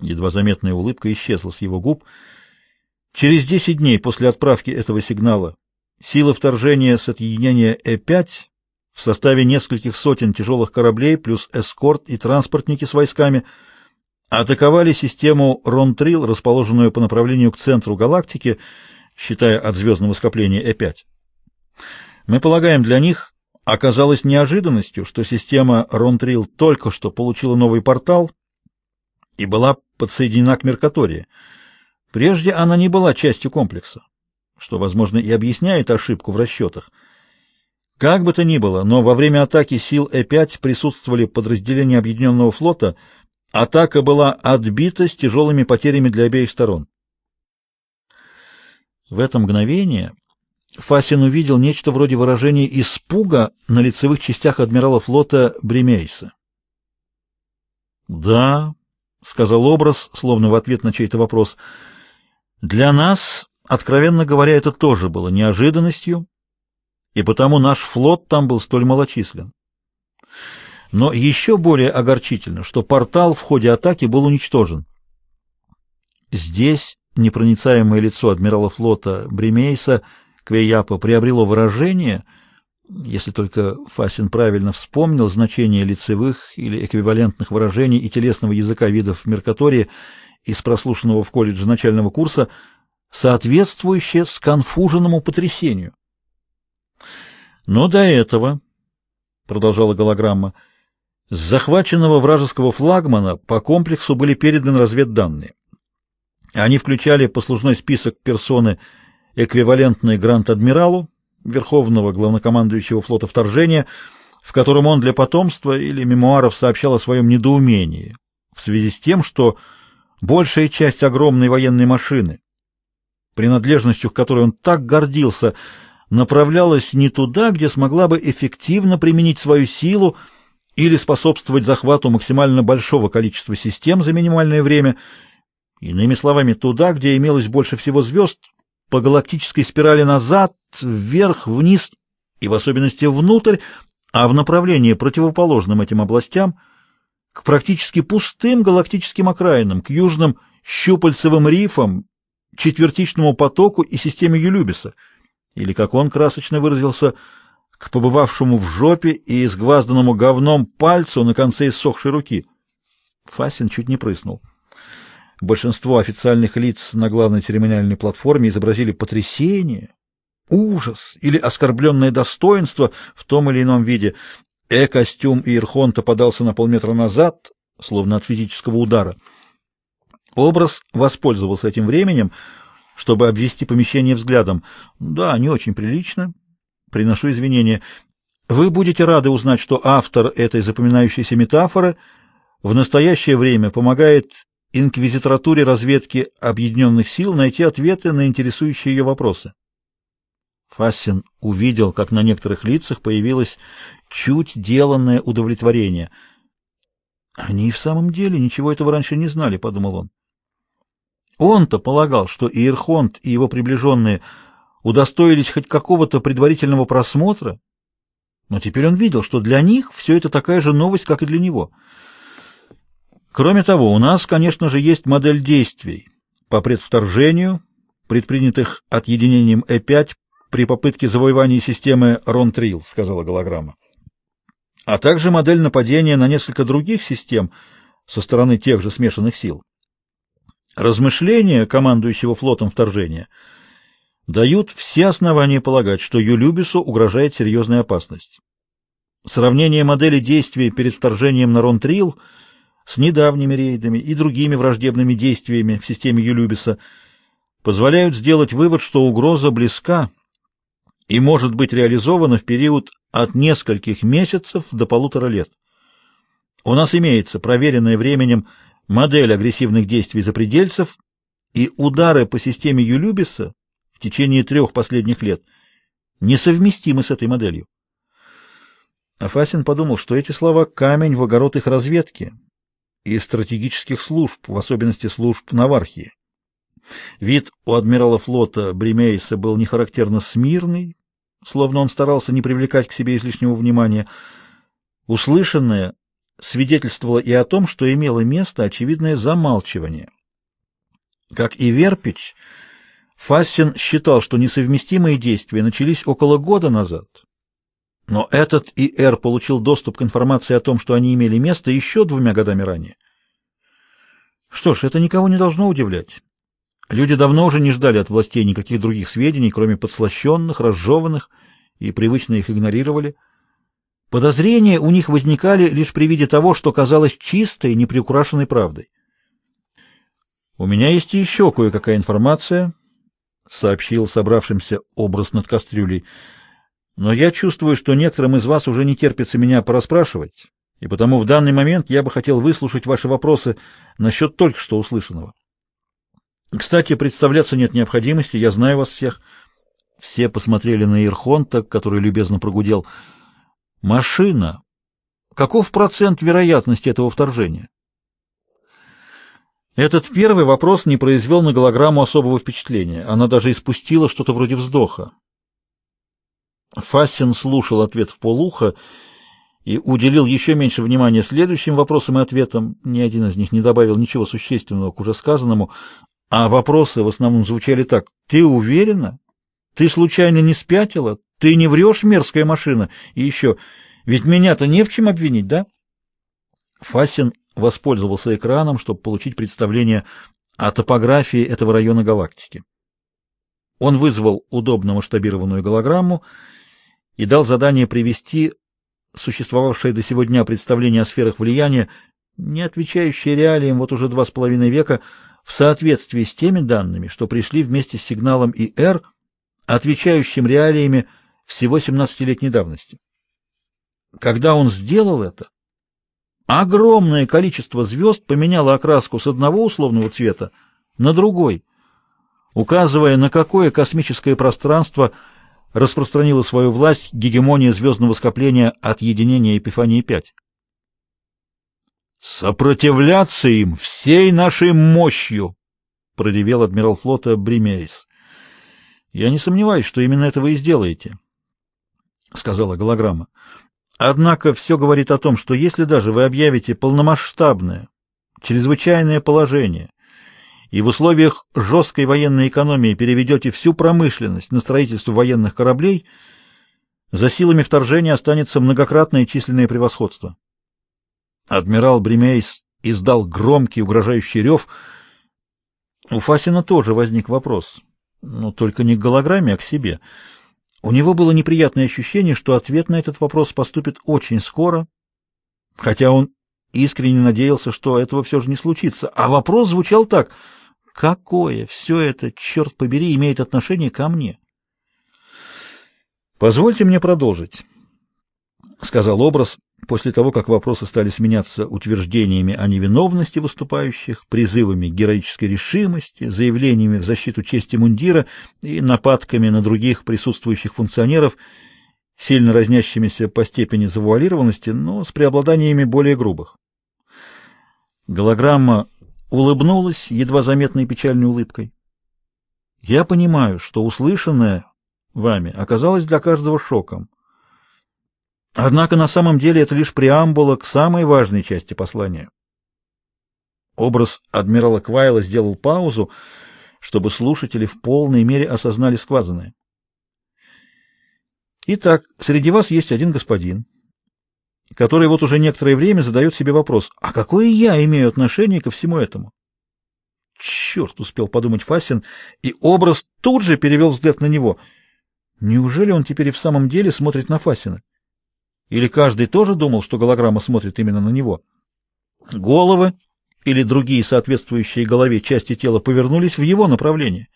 Едва заметная улыбка исчезла с его губ. Через десять дней после отправки этого сигнала сила вторжения с отъединения Э-5 в составе нескольких сотен тяжелых кораблей плюс эскорт и транспортники с войсками атаковали систему Ронтрил, расположенную по направлению к центру галактики, считая от звездного скопления Э5. Мы полагаем, для них оказалось неожиданностью, что система Ронтрил только что получила новый портал и была подсоединена к Меркатории. Прежде она не была частью комплекса, что, возможно, и объясняет ошибку в расчетах. Как бы то ни было, но во время атаки сил Э-5 присутствовали подразделения Объединенного флота. Атака была отбита с тяжелыми потерями для обеих сторон. В это мгновение Фасин увидел нечто вроде выражения испуга на лицевых частях адмирала флота Бремейса. «Да», — сказал образ, словно в ответ на чей-то вопрос, — «для нас, откровенно говоря, это тоже было неожиданностью, и потому наш флот там был столь малочислен. Но еще более огорчительно, что портал в ходе атаки был уничтожен. Здесь непроницаемое лицо адмирала флота Бремейса — Квеяпа приобрело выражение, если только Фасин правильно вспомнил значение лицевых или эквивалентных выражений и телесного языка видов Меркатории из прослушанного в колледже начального курса, соответствующее сконфуженному потрясению. Но до этого, продолжала голограмма, с захваченного вражеского флагмана по комплексу были переданы разведданные. Они включали послужной список персоны эквивалентный грант-адмиралу, верховного главнокомандующего флота вторжения, в котором он для потомства или мемуаров сообщал о своем недоумении в связи с тем, что большая часть огромной военной машины, принадлежностью к которой он так гордился, направлялась не туда, где смогла бы эффективно применить свою силу или способствовать захвату максимально большого количества систем за минимальное время, иными словами, туда, где имелось больше всего звезд, по галактической спирали назад, вверх, вниз и в особенности внутрь, а в направлении противоположном этим областям к практически пустым галактическим окраинам, к южным щупальцевым рифам, четвертичному потоку и системе Юлюбиса, или, как он красочно выразился, к побывавшему в жопе и изгвазданному говном пальцу на конце иссохшей руки. Фасин чуть не прыснул. Большинство официальных лиц на главной церемониальной платформе изобразили потрясение, ужас или оскорбленное достоинство в том или ином виде. Э-костюм Ирхонта подался на полметра назад, словно от физического удара. Образ воспользовался этим временем, чтобы обвести помещение взглядом. Да, не очень прилично. Приношу извинения. Вы будете рады узнать, что автор этой запоминающейся метафоры в настоящее время помогает инквизитратуре разведки объединенных сил найти ответы на интересующие ее вопросы. Фассин увидел, как на некоторых лицах появилось чуть деланное удовлетворение. «Они и в самом деле ничего этого раньше не знали», — подумал он. Он-то полагал, что Иерхонт и его приближенные удостоились хоть какого-то предварительного просмотра, но теперь он видел, что для них все это такая же новость, как и для него — Кроме того, у нас, конечно же, есть модель действий по предвторжению, предпринятых отъединением Э5 при попытке завоевания системы Ронтрил, сказала голограмма. А также модель нападения на несколько других систем со стороны тех же смешанных сил. Размышления командующего флотом вторжения дают все основания полагать, что Юлюбису угрожает серьезная опасность. Сравнение модели действий перед вторжением на Ронтрил – с недавними рейдами и другими враждебными действиями в системе Юлюбиса позволяют сделать вывод, что угроза близка и может быть реализована в период от нескольких месяцев до полутора лет. У нас имеется проверенная временем модель агрессивных действий запредельцев, и удары по системе Юлюбиса в течение трех последних лет несовместимы с этой моделью. Афасин подумал, что эти слова — камень в огород их разведки, и стратегических служб, в особенности служб Навархии. Вид у адмирала флота Бремейса был нехарактерно смирный, словно он старался не привлекать к себе излишнего внимания. Услышанное свидетельствовало и о том, что имело место очевидное замалчивание. Как и Верпич, Фассин считал, что несовместимые действия начались около года назад. Но этот И.Р. получил доступ к информации о том, что они имели место еще двумя годами ранее. Что ж, это никого не должно удивлять. Люди давно уже не ждали от властей никаких других сведений, кроме подслащенных, разжеванных, и привычно их игнорировали. Подозрения у них возникали лишь при виде того, что казалось чистой, неприукрашенной правдой. «У меня есть еще кое-какая информация», — сообщил собравшимся образ над кастрюлей, — «но я чувствую, что некоторым из вас уже не терпится меня порасспрашивать, и потому в данный момент я бы хотел выслушать ваши вопросы насчет только что услышанного. Кстати, представляться нет необходимости, я знаю вас всех». Все посмотрели на Ирхонта, который любезно прогудел. «Машина! Каков процент вероятности этого вторжения?» Этот первый вопрос не произвел на голограмму особого впечатления. Она даже испустила что-то вроде вздоха. Фассин слушал ответ в полуха и уделил еще меньше внимания следующим вопросам и ответам. Ни один из них не добавил ничего существенного к уже сказанному, а вопросы в основном звучали так. «Ты уверена? Ты случайно не спятила? Ты не врешь, мерзкая машина? И еще, ведь меня-то не в чем обвинить, да?» Фасин воспользовался экраном, чтобы получить представление о топографии этого района галактики. Он вызвал удобно масштабированную голограмму и дал задание привести существовавшее до сего дня представление о сферах влияния, не отвечающее реалиям вот уже два с половиной века, в соответствии с теми данными, что пришли вместе с сигналом ИР, отвечающим реалиями всего 17-летней давности. Когда он сделал это, огромное количество звезд поменяло окраску с одного условного цвета на другой, указывая, на какое космическое пространство распространила свою власть гегемония звездного скопления от единения Эпифании-5. «Сопротивляться им всей нашей мощью!» — продевел адмирал флота Бримейс. «Я не сомневаюсь, что именно это вы и сделаете», — сказала голограмма. «Однако все говорит о том, что если даже вы объявите полномасштабное, чрезвычайное положение и в условиях жесткой военной экономии переведете всю промышленность на строительство военных кораблей, за силами вторжения останется многократное численное превосходство». Адмирал Бремейс издал громкий угрожающий рев. У Фасина тоже возник вопрос, но только не к голограмме, а к себе. У него было неприятное ощущение, что ответ на этот вопрос поступит очень скоро, хотя он искренне надеялся, что этого все же не случится. А вопрос звучал так. Какое все это, черт побери, имеет отношение ко мне? «Позвольте мне продолжить», — сказал образ, после того, как вопросы стали сменяться утверждениями о невиновности выступающих, призывами к героической решимости, заявлениями в защиту чести мундира и нападками на других присутствующих функционеров, сильно разнящимися по степени завуалированности, но с преобладаниями более грубых. Голограмма улыбнулась едва заметной печальной улыбкой. «Я понимаю, что услышанное вами оказалось для каждого шоком. Однако на самом деле это лишь преамбула к самой важной части послания. Образ адмирала Квайла сделал паузу, чтобы слушатели в полной мере осознали сказанное. Итак, среди вас есть один господин, который вот уже некоторое время задает себе вопрос, а какое я имею отношение ко всему этому? Черт, успел подумать Фасин, и образ тут же перевел взгляд на него. Неужели он теперь и в самом деле смотрит на Фасина? Или каждый тоже думал, что голограмма смотрит именно на него? Головы или другие соответствующие голове части тела повернулись в его направлении.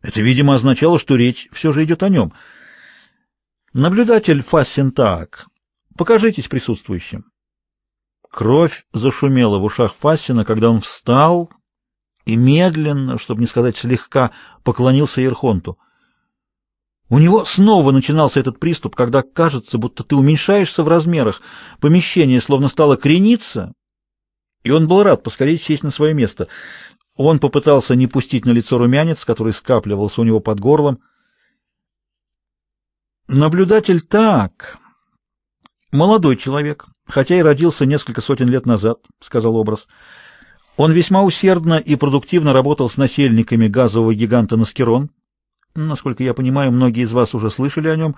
Это, видимо, означало, что речь все же идет о нем. Наблюдатель Фассентаак, покажитесь присутствующим. Кровь зашумела в ушах Фассина, когда он встал и медленно, чтобы не сказать слегка, поклонился Ирхонту. У него снова начинался этот приступ, когда кажется, будто ты уменьшаешься в размерах, помещение словно стало крениться, и он был рад поскорее сесть на свое место. Он попытался не пустить на лицо румянец, который скапливался у него под горлом. Наблюдатель так. Молодой человек, хотя и родился несколько сотен лет назад, сказал образ. Он весьма усердно и продуктивно работал с насельниками газового гиганта Наскерон. Насколько я понимаю, многие из вас уже слышали о нем.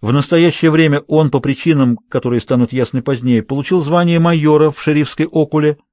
В настоящее время он, по причинам, которые станут ясны позднее, получил звание майора в шерифской окуле –